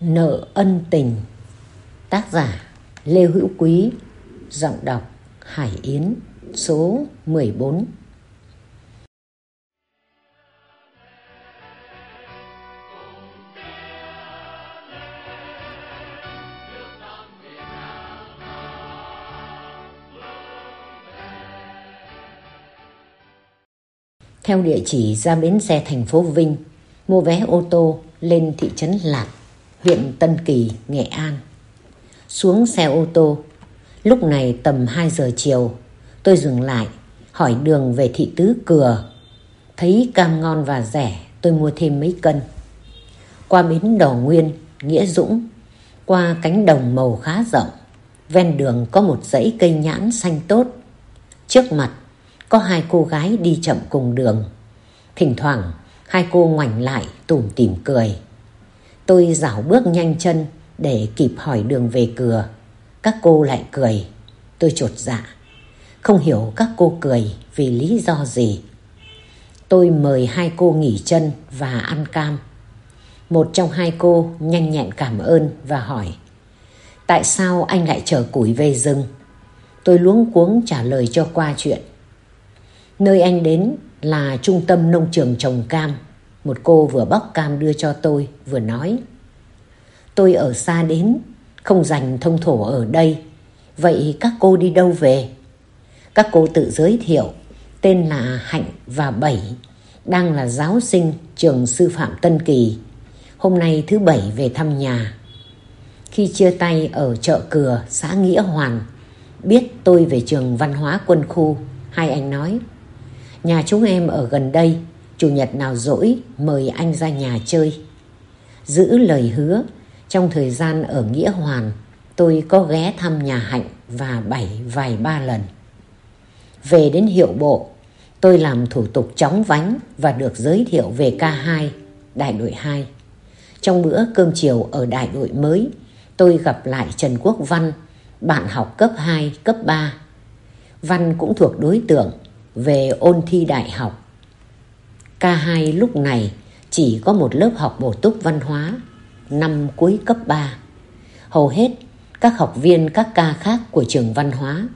Nợ ân tình. Tác giả Lê Hữu Quý. Giọng đọc Hải Yến, Số 14 Theo địa chỉ ra bến xe thành phố Vinh, Mua vé ô tô lên thị trấn Lạc huyện Tân Kỳ, Nghệ An. Xuống xe ô tô, lúc này tầm 2 giờ chiều, tôi dừng lại, hỏi đường về thị tứ cửa. Thấy cam ngon và rẻ, tôi mua thêm mấy cân. Qua bến Đỏ Nguyên, Nghĩa Dũng, qua cánh đồng màu khá rộng, ven đường có một dãy cây nhãn xanh tốt. Trước mặt, có hai cô gái đi chậm cùng đường. Thỉnh thoảng, hai cô ngoảnh lại tủm tỉm cười. Tôi dảo bước nhanh chân để kịp hỏi đường về cửa. Các cô lại cười. Tôi trột dạ. Không hiểu các cô cười vì lý do gì. Tôi mời hai cô nghỉ chân và ăn cam. Một trong hai cô nhanh nhẹn cảm ơn và hỏi, Tại sao anh lại chở củi về rừng? Tôi luống cuống trả lời cho qua chuyện. Nơi anh đến là trung tâm nông trường trồng cam một cô vừa bóc cam đưa cho tôi vừa nói. Tôi ở xa đến Không dành thông thổ ở đây. Vậy các cô đi đâu về? Các cô tự giới thiệu Tên là Hạnh và Bảy Đang là giáo sinh trường sư phạm Tân Kỳ. Hôm nay thứ bảy về thăm nhà. Khi chia tay ở chợ Cừa, xã Nghĩa Hoàn Biết tôi về trường văn hóa quân khu Hai anh nói Nhà chúng em ở gần đây Chủ nhật nào rỗi mời anh ra nhà chơi. Giữ lời hứa, trong thời gian ở Nghĩa Hoàn, tôi có ghé thăm nhà Hạnh và Bảy vài ba lần. Về đến hiệu bộ, tôi làm thủ tục chóng vánh và được giới thiệu về K2, đại đội 2. Trong bữa cơm chiều ở đại đội mới, tôi gặp lại Trần Quốc Văn, bạn học cấp 2, cấp 3. Văn cũng thuộc đối tượng về ôn thi đại học K2 lúc này chỉ có một lớp học bổ túc văn hóa năm cuối cấp 3. Hầu hết các học viên các ca khác của trường văn hóa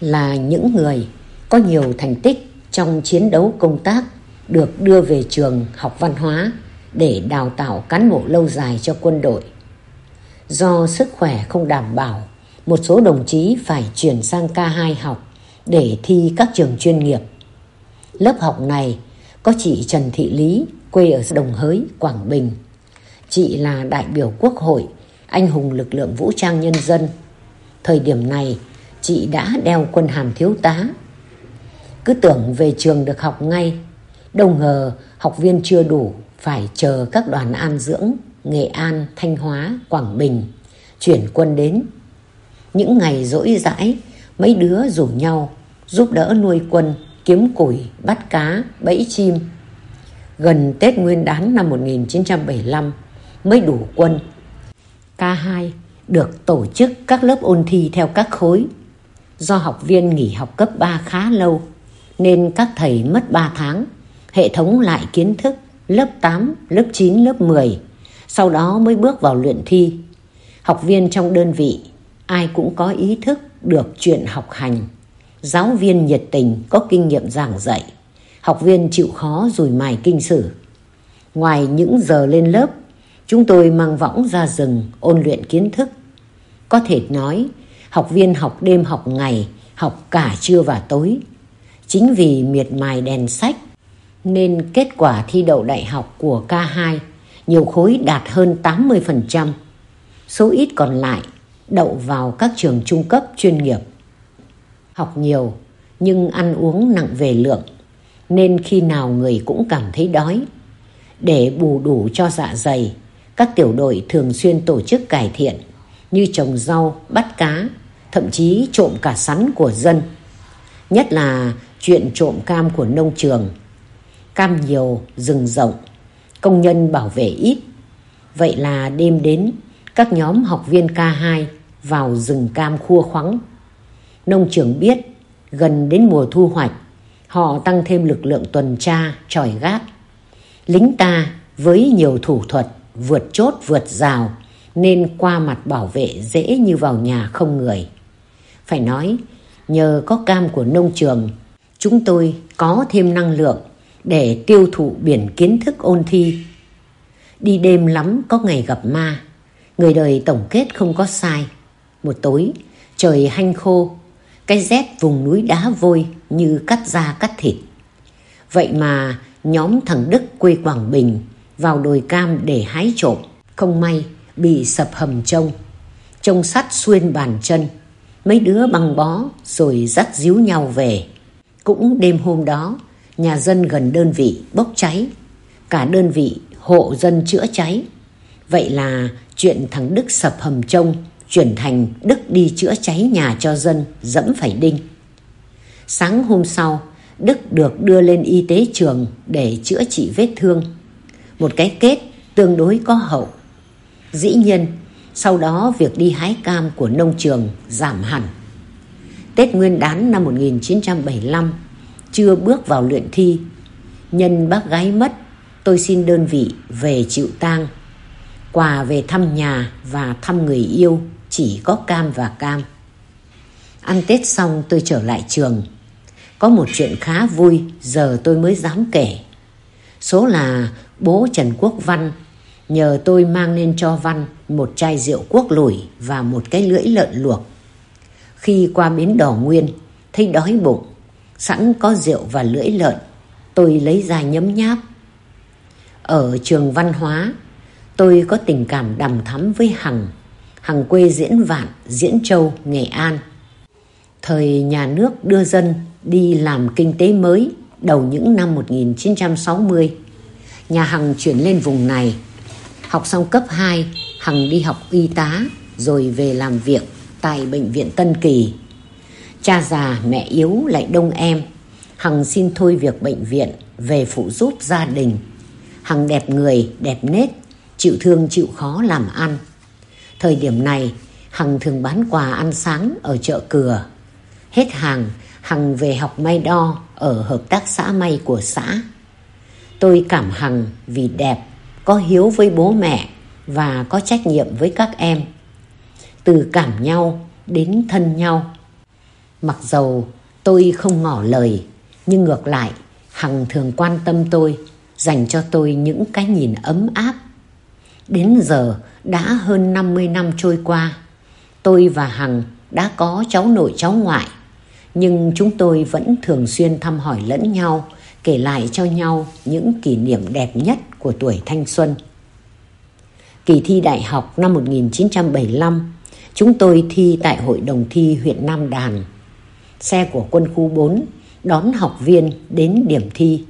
là những người có nhiều thành tích trong chiến đấu công tác được đưa về trường học văn hóa để đào tạo cán bộ lâu dài cho quân đội. Do sức khỏe không đảm bảo, một số đồng chí phải chuyển sang K2 học để thi các trường chuyên nghiệp. Lớp học này có chị Trần Thị Lý, quê ở Đồng Hới, Quảng Bình. Chị là đại biểu quốc hội, anh hùng lực lượng vũ trang nhân dân. Thời điểm này, chị đã đeo quân hàm thiếu tá. Cứ tưởng về trường được học ngay, đâu ngờ học viên chưa đủ, phải chờ các đoàn an dưỡng, Nghệ An, Thanh Hóa, Quảng Bình, chuyển quân đến. Những ngày rỗi rãi, mấy đứa rủ nhau giúp đỡ nuôi quân kiếm củi, bắt cá, bẫy chim. Gần Tết Nguyên đán năm 1975 mới đủ quân. K2 được tổ chức các lớp ôn thi theo các khối. Do học viên nghỉ học cấp 3 khá lâu nên các thầy mất 3 tháng hệ thống lại kiến thức lớp 8, lớp 9, lớp 10 sau đó mới bước vào luyện thi. Học viên trong đơn vị ai cũng có ý thức được chuyện học hành giáo viên nhiệt tình có kinh nghiệm giảng dạy, học viên chịu khó rùi mài kinh sử. Ngoài những giờ lên lớp, chúng tôi mang võng ra rừng ôn luyện kiến thức. Có thể nói, học viên học đêm học ngày, học cả trưa và tối. Chính vì miệt mài đèn sách, nên kết quả thi đậu đại học của K2 nhiều khối đạt hơn 80%. Số ít còn lại đậu vào các trường trung cấp chuyên nghiệp học nhiều nhưng ăn uống nặng về lượng nên khi nào người cũng cảm thấy đói. Để bù đủ cho dạ dày, các tiểu đội thường xuyên tổ chức cải thiện như trồng rau, bắt cá, thậm chí trộm cả sắn của dân. Nhất là chuyện trộm cam của nông trường. Cam nhiều, rừng rộng, công nhân bảo vệ ít. Vậy là đêm đến, các nhóm học viên K2 vào rừng cam khua khoắng Nông trường biết gần đến mùa thu hoạch, họ tăng thêm lực lượng tuần tra, tròi gác. Lính ta với nhiều thủ thuật vượt chốt vượt rào nên qua mặt bảo vệ dễ như vào nhà không người. Phải nói, nhờ có cam của nông trường, chúng tôi có thêm năng lượng để tiêu thụ biển kiến thức ôn thi. Đi đêm lắm có ngày gặp ma, người đời tổng kết không có sai. Một tối, trời hanh khô, cái rét vùng núi đá vôi như cắt da cắt thịt. Vậy mà nhóm thằng Đức quê Quảng Bình vào đồi cam để hái trộm. Không may bị sập hầm trông. Trông sắt xuyên bàn chân. Mấy đứa băng bó rồi dắt díu nhau về. Cũng đêm hôm đó, nhà dân gần đơn vị bốc cháy. Cả đơn vị hộ dân chữa cháy. Vậy là chuyện thằng Đức sập hầm trông chuyển thành Đức đi chữa cháy nhà cho dân dẫm phải đinh. Sáng hôm sau, Đức được đưa lên y tế trường để chữa trị vết thương. Một cái kết tương đối có hậu. Dĩ nhiên, sau đó việc đi hái cam của nông trường giảm hẳn. Tết Nguyên đán năm 1975, chưa bước vào luyện thi. Nhân bác gái mất, tôi xin đơn vị về chịu tang. Quà về thăm nhà và thăm người yêu chỉ có cam và cam. Ăn Tết xong tôi trở lại trường. Có một chuyện khá vui giờ tôi mới dám kể. Số là bố Trần Quốc Văn nhờ tôi mang lên cho Văn một chai rượu quốc lủi và một cái lưỡi lợn luộc. Khi qua bến đỏ nguyên, thấy đói bụng, sẵn có rượu và lưỡi lợn, tôi lấy ra nhấm nháp. Ở trường văn hóa, tôi có tình cảm đầm thắm với Hằng, Hằng quê Diễn Vạn, Diễn Châu, Nghệ An. Thời nhà nước đưa dân đi làm kinh tế mới đầu những năm 1960. Nhà Hằng chuyển lên vùng này. Học xong cấp 2, Hằng đi học y tá rồi về làm việc tại bệnh viện Tân Kỳ. Cha già, mẹ yếu lại đông em. Hằng xin thôi việc bệnh viện về phụ giúp gia đình. Hằng đẹp người, đẹp nết, chịu thương chịu khó làm ăn. Thời điểm này, Hằng thường bán quà ăn sáng ở chợ cửa. Hết hàng, Hằng về học may đo ở hợp tác xã may của xã. Tôi cảm Hằng vì đẹp, có hiếu với bố mẹ và có trách nhiệm với các em. Từ cảm nhau đến thân nhau. Mặc dầu tôi không ngỏ lời, nhưng ngược lại, Hằng thường quan tâm tôi, dành cho tôi những cái nhìn ấm áp. Đến giờ đã hơn 50 năm trôi qua, tôi và Hằng đã có cháu nội cháu ngoại nhưng chúng tôi vẫn thường xuyên thăm hỏi lẫn nhau, kể lại cho nhau những kỷ niệm đẹp nhất của tuổi thanh xuân. Kỳ thi đại học năm 1975, chúng tôi thi tại Hội đồng thi huyện Nam Đàn. Xe của quân khu 4 đón học viên đến điểm thi.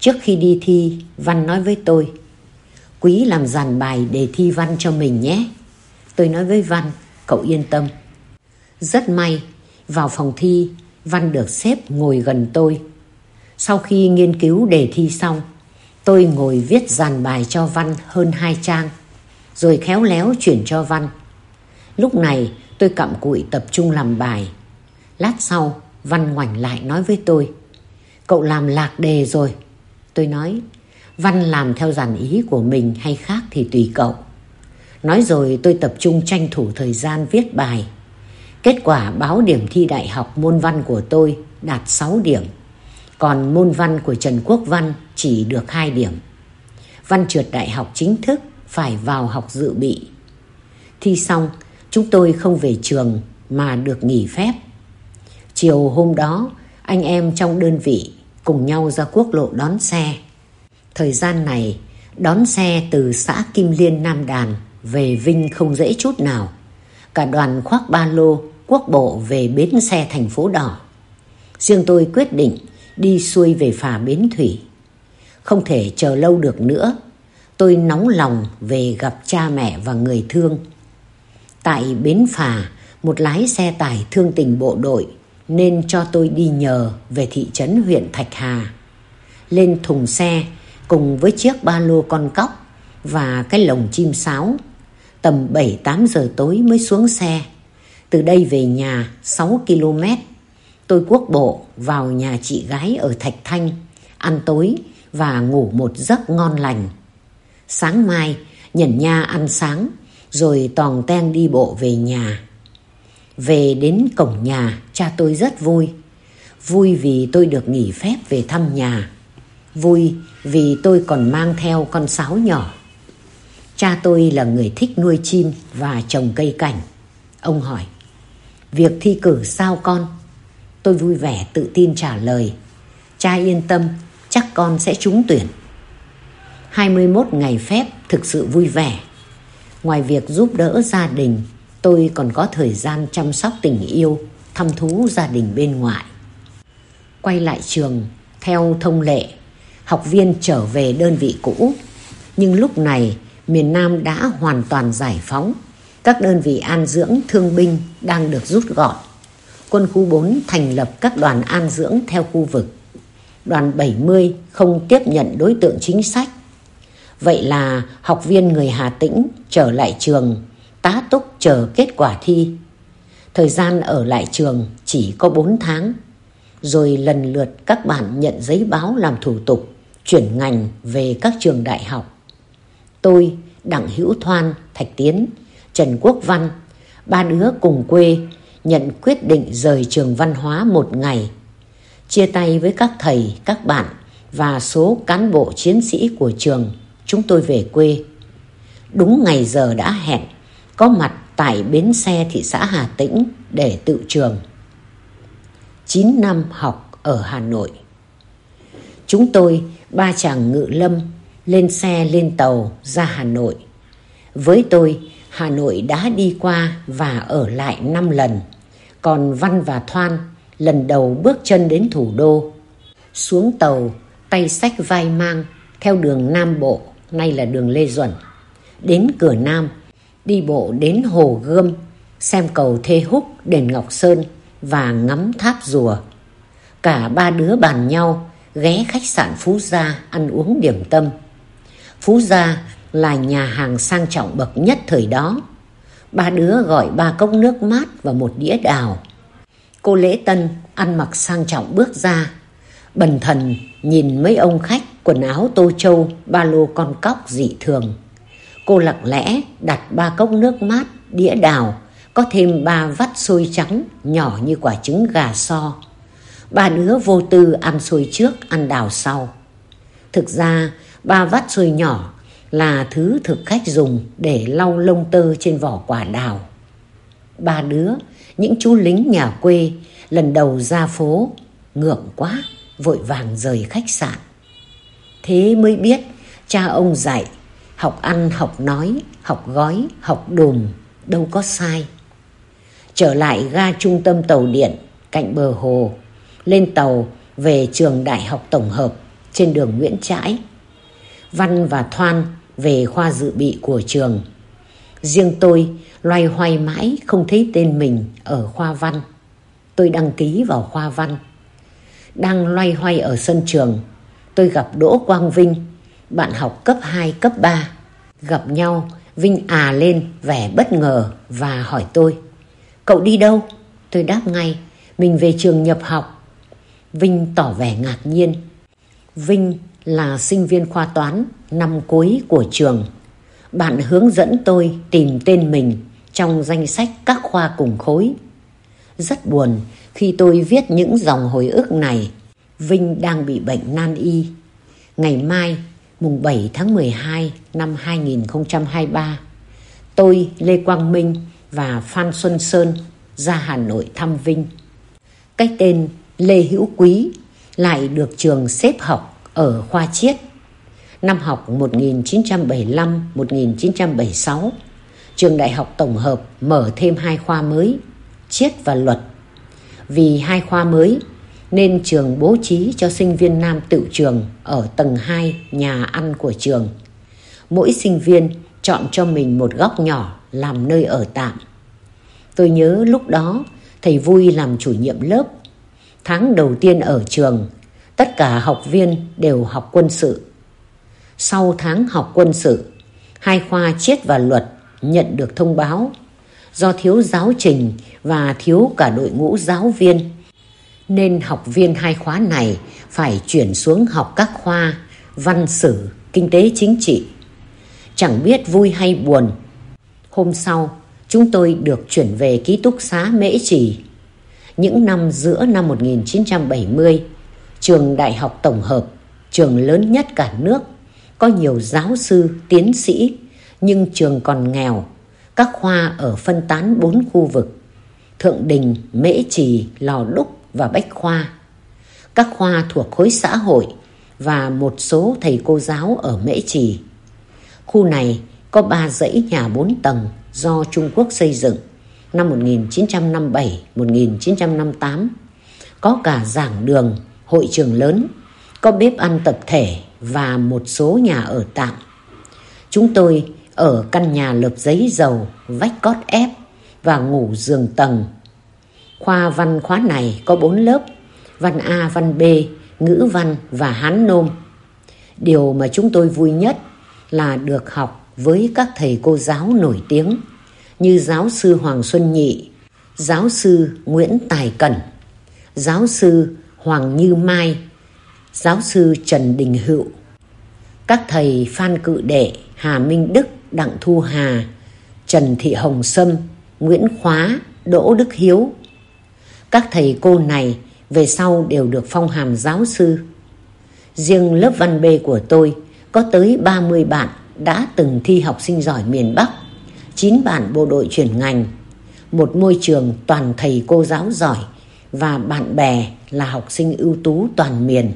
Trước khi đi thi, Văn nói với tôi, Quý làm dàn bài để thi Văn cho mình nhé. Tôi nói với Văn, cậu yên tâm. Rất may vào phòng thi, Văn được xếp ngồi gần tôi. Sau khi nghiên cứu đề thi xong, tôi ngồi viết dàn bài cho Văn hơn hai trang, rồi khéo léo chuyển cho Văn. Lúc này tôi cặm cụi tập trung làm bài. Lát sau, Văn ngoảnh lại nói với tôi, cậu làm lạc đề rồi. Tôi nói, Văn làm theo dàn ý của mình hay khác thì tùy cậu. Nói rồi tôi tập trung tranh thủ thời gian viết bài. Kết quả báo điểm thi đại học môn văn của tôi đạt 6 điểm. Còn môn văn của Trần Quốc Văn chỉ được 2 điểm. Văn trượt đại học chính thức phải vào học dự bị. Thi xong, chúng tôi không về trường mà được nghỉ phép. Chiều hôm đó, anh em trong đơn vị cùng nhau ra quốc lộ đón xe. Thời gian này, đón xe từ xã Kim Liên Nam Đàn về Vinh không dễ chút nào. Cả đoàn khoác ba lô quốc bộ về bến xe thành phố đỏ. Riêng tôi quyết định đi xuôi về phà bến thủy. Không thể chờ lâu được nữa. Tôi nóng lòng về gặp cha mẹ và người thương. Tại bến phà, một lái xe tải thương tình bộ đội nên cho tôi đi nhờ về thị trấn huyện Thạch Hà. Lên thùng xe cùng với chiếc ba lô con cóc và cái lồng chim sáo. Tầm 7-8 giờ tối mới xuống xe. Từ đây về nhà 6 km. Tôi quốc bộ vào nhà chị gái ở Thạch Thanh, ăn tối và ngủ một giấc ngon lành. Sáng mai, nhẩn nha ăn sáng, rồi tòng ten đi bộ về nhà. Về đến cổng nhà, cha tôi rất vui. Vui vì tôi được nghỉ phép về thăm nhà. Vui vì tôi còn mang theo con sáo nhỏ. Cha tôi là người thích nuôi chim và trồng cây cảnh. Ông hỏi, việc thi cử sao con? Tôi vui vẻ tự tin trả lời, cha yên tâm, chắc con sẽ trúng tuyển. 21 ngày phép thực sự vui vẻ. Ngoài việc giúp đỡ gia đình, tôi còn có thời gian chăm sóc tình yêu, thăm thú gia đình bên ngoại Quay lại trường, theo thông lệ, học viên trở về đơn vị cũ. Nhưng lúc này, miền Nam đã hoàn toàn giải phóng. Các đơn vị an dưỡng thương binh đang được rút gọn. Quân khu 4 thành lập các đoàn an dưỡng theo khu vực. Đoàn 70 không tiếp nhận đối tượng chính sách. Vậy là học viên người Hà Tĩnh trở lại trường, tá túc chờ kết quả thi. Thời gian ở lại trường chỉ có 4 tháng. Rồi lần lượt các bạn nhận giấy báo làm thủ tục, chuyển ngành về các trường đại học. Tôi, Đặng Hữu Thoan, Thạch Tiến, Trần Quốc Văn, ba đứa cùng quê nhận quyết định rời trường văn hóa một ngày. Chia tay với các thầy, các bạn và số cán bộ chiến sĩ của trường, chúng tôi về quê. Đúng ngày giờ đã hẹn, có mặt tại bến xe thị xã Hà Tĩnh để tự trường. 9 năm học ở Hà Nội. Chúng tôi, ba chàng ngự lâm, lên xe lên tàu ra Hà Nội. Với tôi, Hà Nội đã đi qua và ở lại 5 lần. Còn Văn và Thoan lần đầu bước chân đến thủ đô. Xuống tàu, tay sách vai mang, theo đường Nam Bộ, nay là đường Lê Duẩn. Đến cửa Nam, đi bộ đến Hồ Gươm, xem cầu Thê Húc, đền Ngọc Sơn và ngắm tháp rùa. Cả ba đứa bàn nhau ghé khách sạn Phú Gia ăn uống điểm tâm. Phú Gia là nhà hàng sang trọng bậc nhất thời đó. Ba đứa gọi ba cốc nước mát và một đĩa đào. Cô Lễ Tân ăn mặc sang trọng bước ra. Bần thần nhìn mấy ông khách quần áo tô châu, ba lô con cóc dị thường. Cô lặng lẽ đặt ba cốc nước mát, đĩa đào, có thêm ba vắt xôi trắng nhỏ như quả trứng gà so. Ba đứa vô tư ăn xôi trước, ăn đào sau. Thực ra, ba vắt xôi nhỏ là thứ thực khách dùng để lau lông tơ trên vỏ quả đào. Ba đứa, những chú lính nhà quê, lần đầu ra phố, ngượng quá, vội vàng rời khách sạn. Thế mới biết cha ông dạy, học ăn, học nói, học gói, học đùm, đâu có sai. Trở lại ga trung tâm tàu điện, cạnh bờ hồ, lên tàu về trường đại học tổng hợp trên đường Nguyễn Trãi. Văn và Thoan về khoa dự bị của trường. Riêng tôi loay hoay mãi không thấy tên mình ở khoa văn. Tôi đăng ký vào khoa văn. Đang loay hoay ở sân trường, tôi gặp Đỗ Quang Vinh, bạn học cấp 2, cấp 3. Gặp nhau, Vinh à lên vẻ bất ngờ và hỏi tôi. Cậu đi đâu? Tôi đáp ngay, mình về trường nhập học. Vinh tỏ vẻ ngạc nhiên. Vinh là sinh viên khoa toán năm cuối của trường. Bạn hướng dẫn tôi tìm tên mình trong danh sách các khoa cùng khối. Rất buồn khi tôi viết những dòng hồi ức này. Vinh đang bị bệnh nan y. Ngày mai, mùng 7 tháng 12 năm 2023, tôi Lê Quang Minh và Phan Xuân Sơn ra Hà Nội thăm Vinh. Cái tên Lê Hữu Quý lại được trường xếp học ở khoa chiết năm học 1975-1976. Trường Đại học Tổng hợp mở thêm hai khoa mới, chiết và luật. Vì hai khoa mới nên trường bố trí cho sinh viên nam tự trường ở tầng 2 nhà ăn của trường. Mỗi sinh viên chọn cho mình một góc nhỏ làm nơi ở tạm. Tôi nhớ lúc đó thầy vui làm chủ nhiệm lớp. Tháng đầu tiên ở trường, tất cả học viên đều học quân sự. Sau tháng học quân sự, hai khoa triết và luật nhận được thông báo do thiếu giáo trình và thiếu cả đội ngũ giáo viên nên học viên hai khóa này phải chuyển xuống học các khoa văn sử, kinh tế chính trị. Chẳng biết vui hay buồn, Hôm sau, chúng tôi được chuyển về ký túc xá Mễ Trì. Những năm giữa năm 1970, trường Đại học Tổng hợp, trường lớn nhất cả nước, có nhiều giáo sư, tiến sĩ, nhưng trường còn nghèo. Các khoa ở phân tán bốn khu vực, Thượng Đình, Mễ Trì, Lò Đúc và Bách Khoa. Các khoa thuộc khối xã hội và một số thầy cô giáo ở Mễ Trì. Khu này có ba dãy nhà bốn tầng do Trung Quốc xây dựng năm 1957-1958. Có cả giảng đường, hội trường lớn, có bếp ăn tập thể và một số nhà ở tạm. Chúng tôi ở căn nhà lợp giấy dầu, vách cót ép và ngủ giường tầng. Khoa văn khóa này có bốn lớp, văn A, văn B, ngữ văn và hán nôm. Điều mà chúng tôi vui nhất là được học với các thầy cô giáo nổi tiếng như giáo sư Hoàng Xuân Nhị, giáo sư Nguyễn Tài Cẩn, giáo sư Hoàng Như Mai, giáo sư Trần Đình Hữu, các thầy Phan Cự Đệ, Hà Minh Đức, Đặng Thu Hà, Trần Thị Hồng Sâm, Nguyễn Khóa, Đỗ Đức Hiếu. Các thầy cô này về sau đều được phong hàm giáo sư. Riêng lớp văn B của tôi có tới 30 bạn đã từng thi học sinh giỏi miền Bắc, 9 bạn bộ đội chuyển ngành, một môi trường toàn thầy cô giáo giỏi và bạn bè là học sinh ưu tú toàn miền.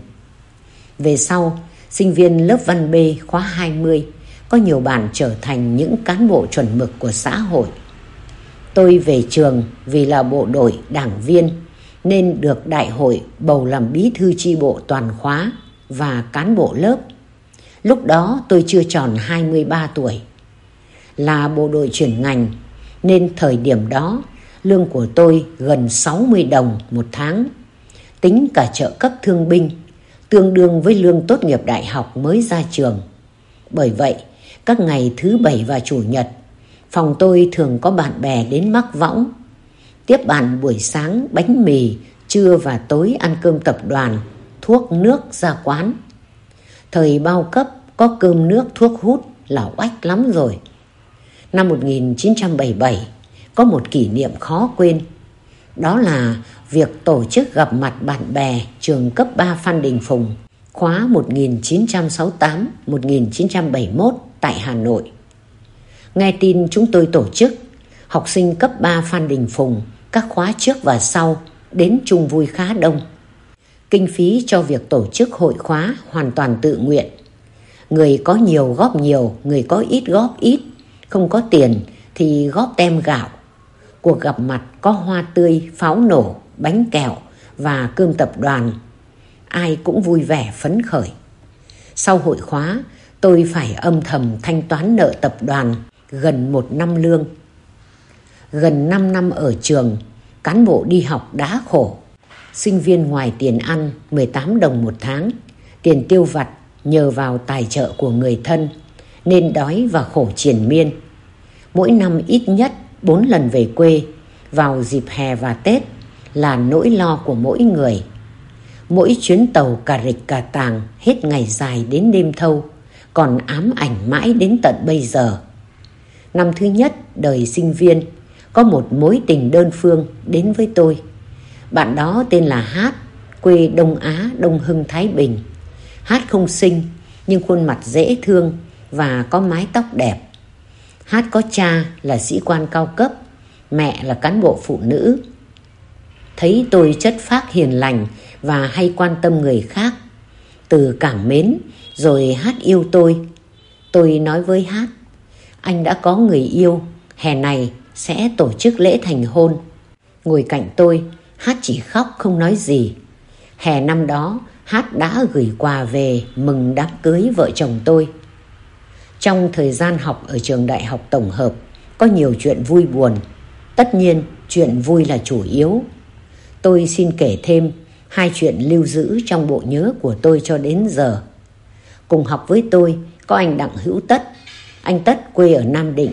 Về sau, sinh viên lớp văn B khóa 20 có nhiều bạn trở thành những cán bộ chuẩn mực của xã hội. Tôi về trường vì là bộ đội đảng viên nên được đại hội bầu làm bí thư tri bộ toàn khóa và cán bộ lớp. Lúc đó tôi chưa tròn 23 tuổi. Là bộ đội chuyển ngành nên thời điểm đó lương của tôi gần 60 đồng một tháng. Tính cả trợ cấp thương binh, tương đương với lương tốt nghiệp đại học mới ra trường. Bởi vậy, các ngày thứ bảy và chủ nhật, phòng tôi thường có bạn bè đến mắc võng. Tiếp bạn buổi sáng bánh mì, trưa và tối ăn cơm tập đoàn, thuốc nước ra quán. Thời bao cấp có cơm nước thuốc hút là oách lắm rồi. Năm 1977 có một kỷ niệm khó quên. Đó là việc tổ chức gặp mặt bạn bè trường cấp 3 Phan Đình Phùng khóa 1968-1971 tại Hà Nội. Nghe tin chúng tôi tổ chức, học sinh cấp 3 Phan Đình Phùng các khóa trước và sau đến chung vui khá đông. Kinh phí cho việc tổ chức hội khóa hoàn toàn tự nguyện. Người có nhiều góp nhiều, người có ít góp ít, không có tiền thì góp tem gạo. Cuộc gặp mặt có hoa tươi, pháo nổ, bánh kẹo và cơm tập đoàn. Ai cũng vui vẻ phấn khởi. Sau hội khóa, tôi phải âm thầm thanh toán nợ tập đoàn gần một năm lương. Gần 5 năm ở trường, cán bộ đi học đã khổ. Sinh viên ngoài tiền ăn 18 đồng một tháng, tiền tiêu vặt nhờ vào tài trợ của người thân, nên đói và khổ triền miên. Mỗi năm ít nhất 4 lần về quê, vào dịp hè và Tết là nỗi lo của mỗi người. Mỗi chuyến tàu cà rịch cà tàng hết ngày dài đến đêm thâu, còn ám ảnh mãi đến tận bây giờ. Năm thứ nhất đời sinh viên, có một mối tình đơn phương đến với tôi. Bạn đó tên là Hát, quê Đông Á, Đông Hưng, Thái Bình. Hát không xinh, nhưng khuôn mặt dễ thương và có mái tóc đẹp. Hát có cha là sĩ quan cao cấp, mẹ là cán bộ phụ nữ. Thấy tôi chất phác hiền lành và hay quan tâm người khác. Từ cảm mến, rồi Hát yêu tôi. Tôi nói với Hát, anh đã có người yêu, hè này sẽ tổ chức lễ thành hôn. Ngồi cạnh tôi, Hát chỉ khóc không nói gì. Hè năm đó, Hát đã gửi quà về mừng đám cưới vợ chồng tôi. Trong thời gian học ở trường đại học tổng hợp, có nhiều chuyện vui buồn. Tất nhiên, chuyện vui là chủ yếu. Tôi xin kể thêm hai chuyện lưu giữ trong bộ nhớ của tôi cho đến giờ. Cùng học với tôi có anh Đặng Hữu Tất. Anh Tất quê ở Nam Định.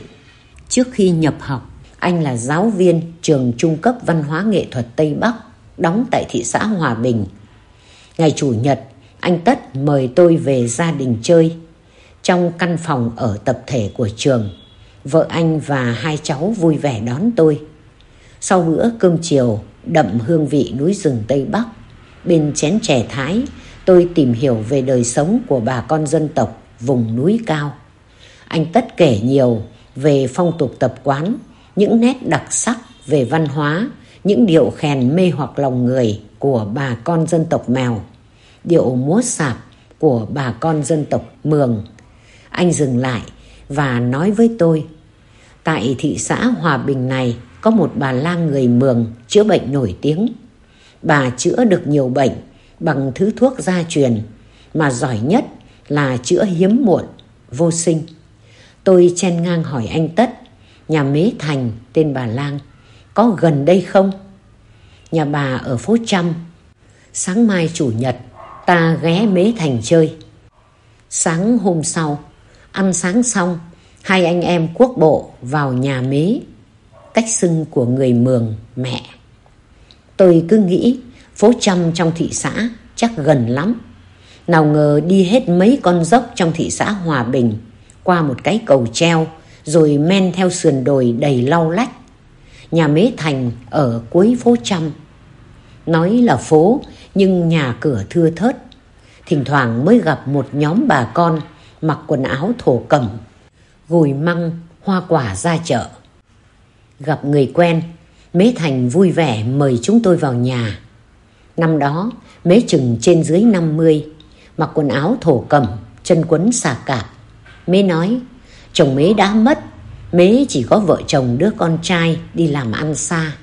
Trước khi nhập học, anh là giáo viên trường trung cấp văn hóa nghệ thuật Tây Bắc, đóng tại thị xã Hòa Bình. Ngày Chủ nhật, anh Tất mời tôi về gia đình chơi trong căn phòng ở tập thể của trường. Vợ anh và hai cháu vui vẻ đón tôi. Sau bữa cơm chiều đậm hương vị núi rừng Tây Bắc, bên chén chè Thái, tôi tìm hiểu về đời sống của bà con dân tộc vùng núi cao. Anh Tất kể nhiều về phong tục tập quán, những nét đặc sắc về văn hóa, những điệu khen mê hoặc lòng người của bà con dân tộc Mèo, điệu múa sạp của bà con dân tộc Mường. Anh dừng lại và nói với tôi, tại thị xã Hòa Bình này có một bà lang người Mường chữa bệnh nổi tiếng. Bà chữa được nhiều bệnh bằng thứ thuốc gia truyền mà giỏi nhất là chữa hiếm muộn, vô sinh. Tôi chen ngang hỏi anh Tất, nhà Mế Thành tên bà Lang, có gần đây không? Nhà bà ở phố Trăm. Sáng mai chủ nhật, ta ghé Mế Thành chơi. Sáng hôm sau, ăn sáng xong, hai anh em quốc bộ vào nhà Mế, cách xưng của người Mường mẹ. Tôi cứ nghĩ phố Trăm trong thị xã chắc gần lắm. Nào ngờ đi hết mấy con dốc trong thị xã Hòa Bình, qua một cái cầu treo, rồi men theo sườn đồi đầy lau lách. Nhà Mế Thành ở cuối phố Trăm. Nói là phố, nhưng nhà cửa thưa thớt. Thỉnh thoảng mới gặp một nhóm bà con mặc quần áo thổ cẩm, gùi măng, hoa quả ra chợ. Gặp người quen, Mế Thành vui vẻ mời chúng tôi vào nhà. Năm đó, Mế chừng trên dưới 50, mặc quần áo thổ cẩm, chân quấn xà cạp. Mế nói, chồng Mế đã mất, Mế chỉ có vợ chồng đứa con trai đi làm ăn xa.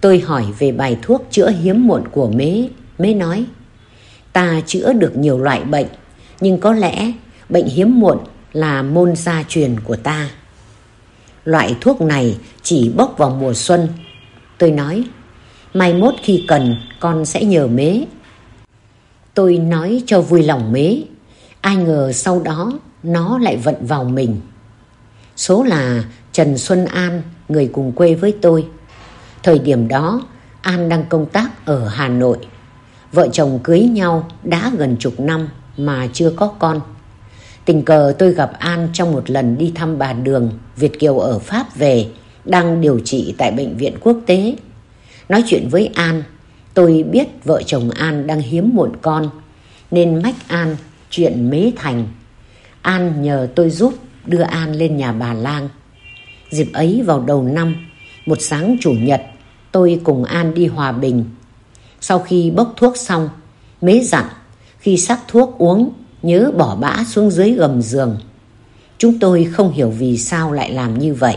Tôi hỏi về bài thuốc chữa hiếm muộn của Mế. Mế nói, ta chữa được nhiều loại bệnh, nhưng có lẽ bệnh hiếm muộn là môn gia truyền của ta. Loại thuốc này chỉ bốc vào mùa xuân. Tôi nói, mai mốt khi cần con sẽ nhờ mế. Tôi nói cho vui lòng mế. Ai ngờ sau đó nó lại vận vào mình. Số là Trần Xuân An, người cùng quê với tôi. Thời điểm đó, An đang công tác ở Hà Nội. Vợ chồng cưới nhau đã gần chục năm mà chưa có con. Tình cờ tôi gặp An trong một lần đi thăm bà Đường, Việt Kiều ở Pháp về, đang điều trị tại bệnh viện quốc tế. Nói chuyện với An, tôi biết vợ chồng An đang hiếm muộn con, nên mách An chuyện mế thành. An nhờ tôi giúp đưa An lên nhà bà Lang. Dịp ấy vào đầu năm, một sáng chủ nhật, tôi cùng An đi Hòa Bình. Sau khi bốc thuốc xong, mế dặn khi sắc thuốc uống nhớ bỏ bã xuống dưới gầm giường. Chúng tôi không hiểu vì sao lại làm như vậy.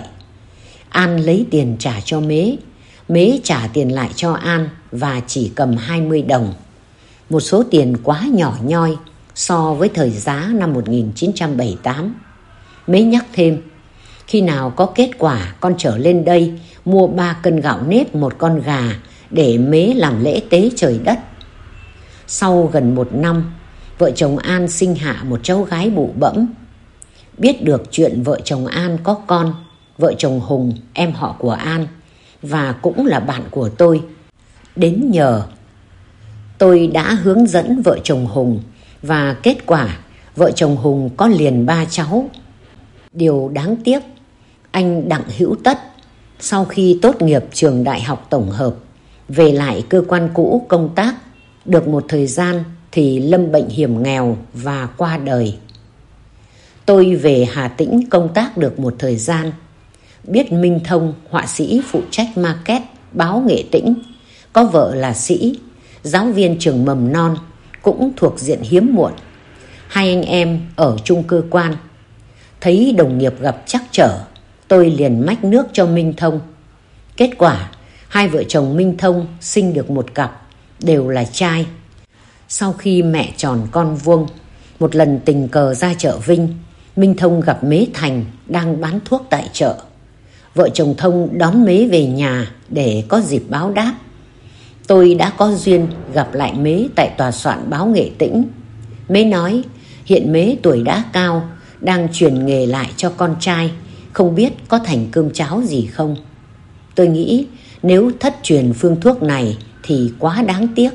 An lấy tiền trả cho Mế. Mế trả tiền lại cho An và chỉ cầm 20 đồng. Một số tiền quá nhỏ nhoi so với thời giá năm 1978. Mế nhắc thêm, khi nào có kết quả con trở lên đây mua 3 cân gạo nếp một con gà để Mế làm lễ tế trời đất. Sau gần một năm, vợ chồng An sinh hạ một cháu gái bụ bẫm. Biết được chuyện vợ chồng An có con, vợ chồng Hùng, em họ của An, và cũng là bạn của tôi, đến nhờ. Tôi đã hướng dẫn vợ chồng Hùng và kết quả vợ chồng Hùng có liền ba cháu. Điều đáng tiếc, anh Đặng Hữu Tất sau khi tốt nghiệp trường đại học tổng hợp về lại cơ quan cũ công tác được một thời gian thì lâm bệnh hiểm nghèo và qua đời. Tôi về Hà Tĩnh công tác được một thời gian. Biết Minh Thông, họa sĩ phụ trách market, báo Nghệ Tĩnh, có vợ là sĩ, giáo viên trường mầm non, cũng thuộc diện hiếm muộn. Hai anh em ở chung cơ quan. Thấy đồng nghiệp gặp chắc trở, tôi liền mách nước cho Minh Thông. Kết quả, hai vợ chồng Minh Thông sinh được một cặp, đều là trai. Sau khi mẹ tròn con vuông, một lần tình cờ ra chợ Vinh, Minh Thông gặp Mế Thành đang bán thuốc tại chợ. Vợ chồng Thông đón Mế về nhà để có dịp báo đáp. Tôi đã có duyên gặp lại Mế tại tòa soạn báo Nghệ Tĩnh. Mế nói hiện Mế tuổi đã cao, đang truyền nghề lại cho con trai, không biết có thành cơm cháo gì không. Tôi nghĩ nếu thất truyền phương thuốc này thì quá đáng tiếc.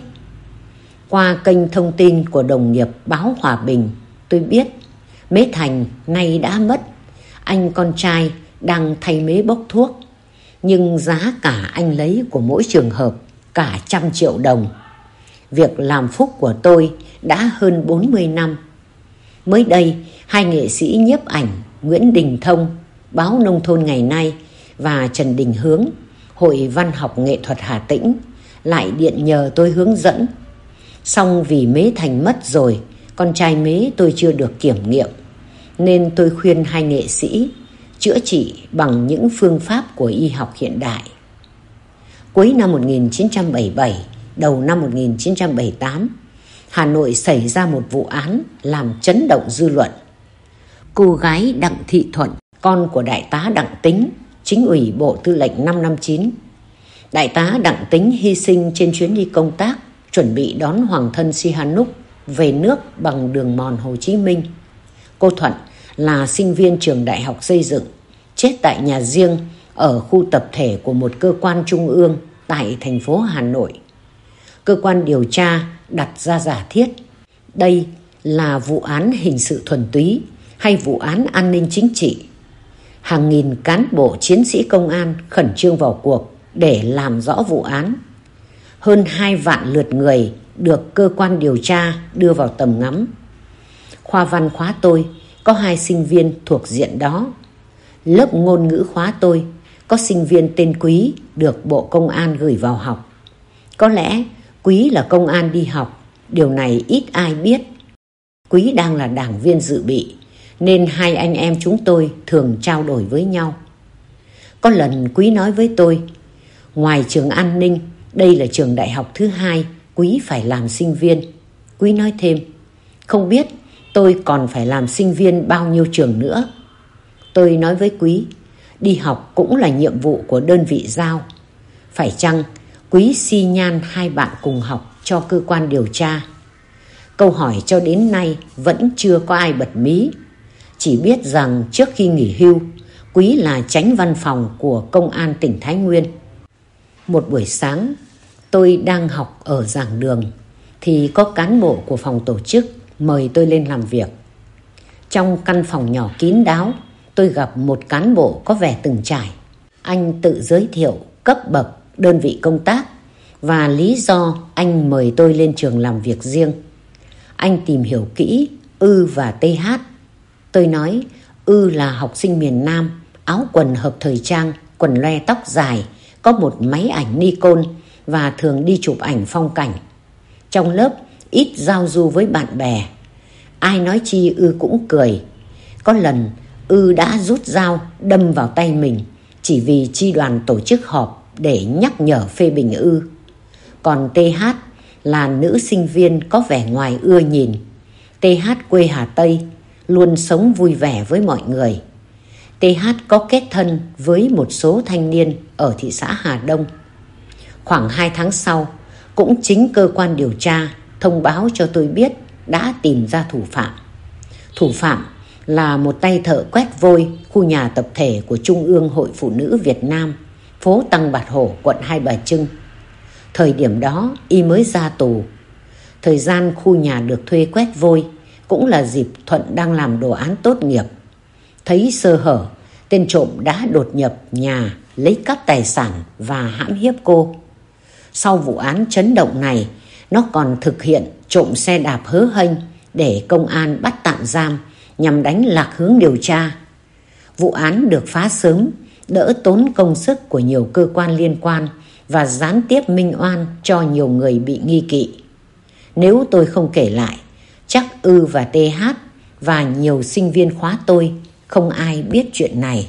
Qua kênh thông tin của đồng nghiệp báo Hòa Bình, tôi biết Mế Thành nay đã mất. anh con trai đang thay mế bốc thuốc. Nhưng giá cả anh lấy của mỗi trường hợp cả trăm triệu đồng. Việc làm phúc của tôi đã hơn 40 năm. Mới đây, hai nghệ sĩ nhiếp ảnh Nguyễn Đình Thông, báo Nông thôn ngày nay và Trần Đình Hướng, Hội Văn học Nghệ thuật Hà Tĩnh lại điện nhờ tôi hướng dẫn. Xong vì mế thành mất rồi, con trai mế tôi chưa được kiểm nghiệm, nên tôi khuyên hai nghệ sĩ chữa trị bằng những phương pháp của y học hiện đại. Cuối năm 1977, đầu năm 1978, Hà Nội xảy ra một vụ án làm chấn động dư luận. Cô gái Đặng Thị Thuận, con của Đại tá Đặng Tính, chính ủy Bộ Tư lệnh 559. Đại tá Đặng Tính hy sinh trên chuyến đi công tác, chuẩn bị đón Hoàng thân Sihanouk về nước bằng đường mòn Hồ Chí Minh. Cô Thuận là sinh viên trường đại học xây dựng, chết tại nhà riêng ở khu tập thể của một cơ quan trung ương tại thành phố Hà Nội. Cơ quan điều tra đặt ra giả thiết đây là vụ án hình sự thuần túy hay vụ án an ninh chính trị. Hàng nghìn cán bộ chiến sĩ công an khẩn trương vào cuộc để làm rõ vụ án. Hơn hai vạn lượt người được cơ quan điều tra đưa vào tầm ngắm. Khoa văn khóa tôi có hai sinh viên thuộc diện đó. Lớp ngôn ngữ khóa tôi có sinh viên tên Quý được Bộ Công an gửi vào học. Có lẽ Quý là công an đi học, điều này ít ai biết. Quý đang là đảng viên dự bị, nên hai anh em chúng tôi thường trao đổi với nhau. Có lần Quý nói với tôi, ngoài trường an ninh, đây là trường đại học thứ hai, Quý phải làm sinh viên. Quý nói thêm, không biết tôi còn phải làm sinh viên bao nhiêu trường nữa. Tôi nói với Quý, đi học cũng là nhiệm vụ của đơn vị giao. Phải chăng Quý xi nhan hai bạn cùng học cho cơ quan điều tra? Câu hỏi cho đến nay vẫn chưa có ai bật mí. Chỉ biết rằng trước khi nghỉ hưu, Quý là tránh văn phòng của Công an tỉnh Thái Nguyên. Một buổi sáng, tôi đang học ở giảng đường, thì có cán bộ của phòng tổ chức mời tôi lên làm việc. Trong căn phòng nhỏ kín đáo, tôi gặp một cán bộ có vẻ từng trải. Anh tự giới thiệu cấp bậc, đơn vị công tác và lý do anh mời tôi lên trường làm việc riêng. Anh tìm hiểu kỹ Ư và TH. Tôi nói Ư là học sinh miền Nam, áo quần hợp thời trang, quần loe tóc dài, có một máy ảnh Nikon và thường đi chụp ảnh phong cảnh. Trong lớp ít giao du với bạn bè. Ai nói chi Ư cũng cười. Có lần ư đã rút dao đâm vào tay mình chỉ vì chi đoàn tổ chức họp để nhắc nhở phê bình ư. Còn TH là nữ sinh viên có vẻ ngoài ưa nhìn. TH quê Hà Tây, luôn sống vui vẻ với mọi người. TH có kết thân với một số thanh niên ở thị xã Hà Đông. Khoảng 2 tháng sau, cũng chính cơ quan điều tra thông báo cho tôi biết đã tìm ra thủ phạm. Thủ phạm là một tay thợ quét vôi khu nhà tập thể của Trung ương Hội Phụ nữ Việt Nam, phố Tăng Bạt Hổ, quận Hai Bà Trưng. Thời điểm đó, y mới ra tù. Thời gian khu nhà được thuê quét vôi cũng là dịp Thuận đang làm đồ án tốt nghiệp. Thấy sơ hở, tên trộm đã đột nhập nhà, lấy cắp tài sản và hãm hiếp cô. Sau vụ án chấn động này, nó còn thực hiện trộm xe đạp hớ hênh để công an bắt tạm giam nhằm đánh lạc hướng điều tra. Vụ án được phá sớm, đỡ tốn công sức của nhiều cơ quan liên quan và gián tiếp minh oan cho nhiều người bị nghi kỵ. Nếu tôi không kể lại, chắc Ư và TH và nhiều sinh viên khóa tôi không ai biết chuyện này.